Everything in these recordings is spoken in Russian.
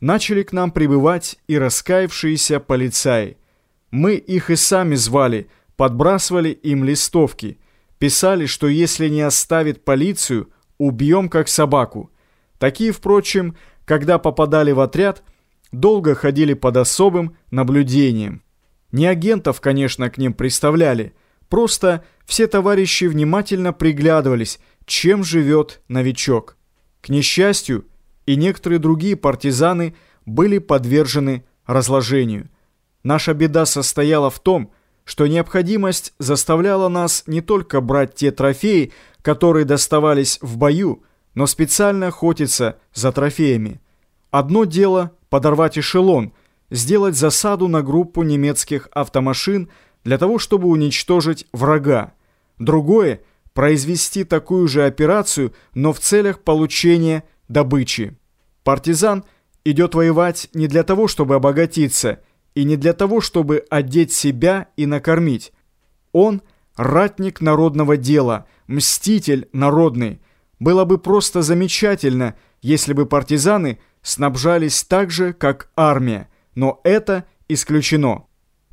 начали к нам прибывать и раскаявшиеся полицаи. Мы их и сами звали, подбрасывали им листовки, писали, что если не оставит полицию, убьем как собаку. Такие, впрочем, когда попадали в отряд, долго ходили под особым наблюдением. Не агентов, конечно, к ним представляли, просто все товарищи внимательно приглядывались, чем живет новичок. К несчастью, и некоторые другие партизаны были подвержены разложению. Наша беда состояла в том, что необходимость заставляла нас не только брать те трофеи, которые доставались в бою, но специально охотиться за трофеями. Одно дело подорвать эшелон, сделать засаду на группу немецких автомашин для того, чтобы уничтожить врага. Другое – произвести такую же операцию, но в целях получения добычи. Партизан идет воевать не для того, чтобы обогатиться, и не для того, чтобы одеть себя и накормить. Он – ратник народного дела, мститель народный. Было бы просто замечательно, если бы партизаны снабжались так же, как армия, но это исключено.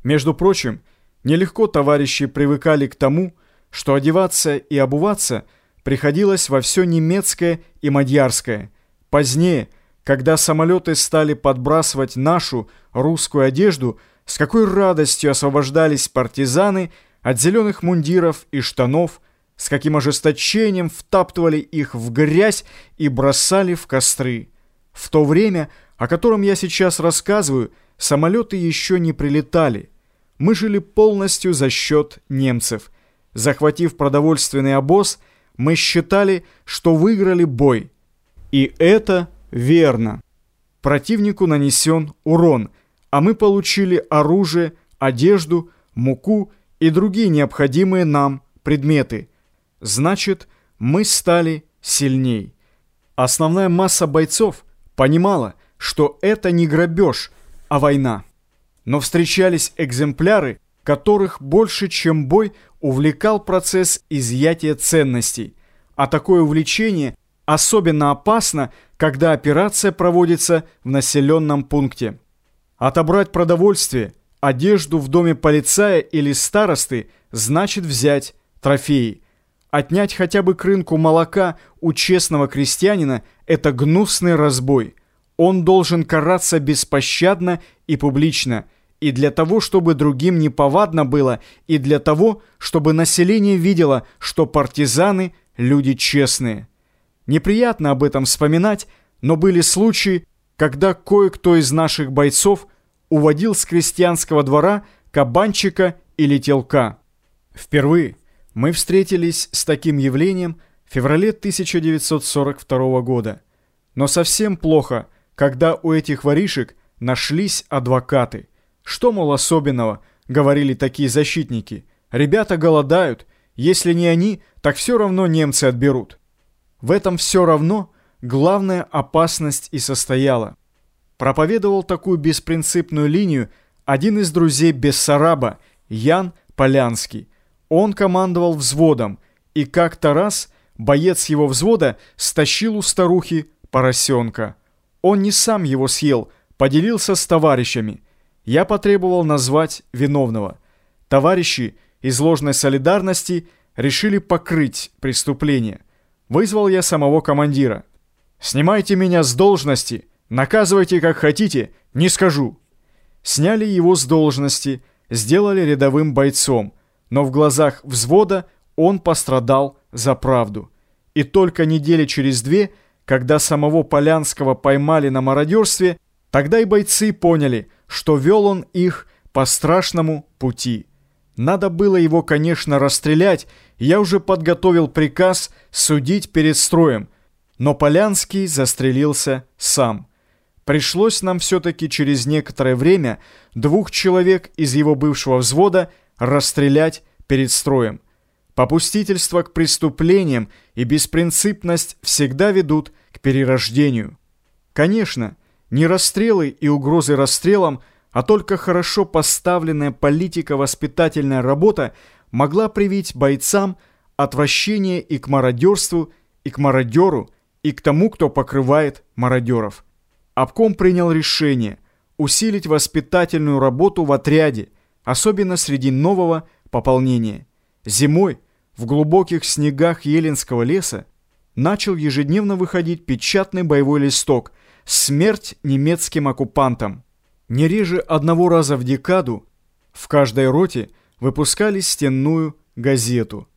Между прочим, нелегко товарищи привыкали к тому, что одеваться и обуваться приходилось во все немецкое и мадьярское. Позднее, когда самолеты стали подбрасывать нашу русскую одежду, с какой радостью освобождались партизаны от зеленых мундиров и штанов, с каким ожесточением втаптывали их в грязь и бросали в костры. В то время, о котором я сейчас рассказываю, самолеты еще не прилетали. Мы жили полностью за счет немцев. Захватив продовольственный обоз, мы считали, что выиграли бой. И это верно. Противнику нанесен урон, а мы получили оружие, одежду, муку и другие необходимые нам предметы. Значит, мы стали сильней. Основная масса бойцов понимала, что это не грабеж, а война. Но встречались экземпляры, которых больше, чем бой, увлекал процесс изъятия ценностей. А такое увлечение особенно опасно, когда операция проводится в населенном пункте. Отобрать продовольствие, одежду в доме полицая или старосты значит взять трофеи. Отнять хотя бы крынку молока у честного крестьянина – это гнусный разбой. Он должен караться беспощадно и публично – и для того, чтобы другим не повадно было, и для того, чтобы население видело, что партизаны – люди честные. Неприятно об этом вспоминать, но были случаи, когда кое-кто из наших бойцов уводил с крестьянского двора кабанчика или телка. Впервые мы встретились с таким явлением в феврале 1942 года. Но совсем плохо, когда у этих воришек нашлись адвокаты – что, мол, особенного, говорили такие защитники. Ребята голодают, если не они, так все равно немцы отберут. В этом все равно главная опасность и состояла. Проповедовал такую беспринципную линию один из друзей Бессараба, Ян Полянский. Он командовал взводом, и как-то раз боец его взвода стащил у старухи поросенка. Он не сам его съел, поделился с товарищами – я потребовал назвать виновного. Товарищи из ложной солидарности решили покрыть преступление. Вызвал я самого командира. «Снимайте меня с должности, наказывайте как хотите, не скажу». Сняли его с должности, сделали рядовым бойцом, но в глазах взвода он пострадал за правду. И только недели через две, когда самого Полянского поймали на мародерстве, тогда и бойцы поняли – что вел он их по страшному пути. Надо было его, конечно, расстрелять, я уже подготовил приказ судить перед строем, но Полянский застрелился сам. Пришлось нам все-таки через некоторое время двух человек из его бывшего взвода расстрелять перед строем. Попустительство к преступлениям и беспринципность всегда ведут к перерождению. Конечно, не расстрелы и угрозы расстрелом, а только хорошо поставленная политико-воспитательная работа могла привить бойцам отвращение и к мародерству, и к мародеру, и к тому, кто покрывает мародеров. Обком принял решение усилить воспитательную работу в отряде, особенно среди нового пополнения. Зимой в глубоких снегах Еленского леса начал ежедневно выходить печатный боевой листок «Смерть немецким оккупантам». Не реже одного раза в декаду в каждой роте выпускали стенную газету –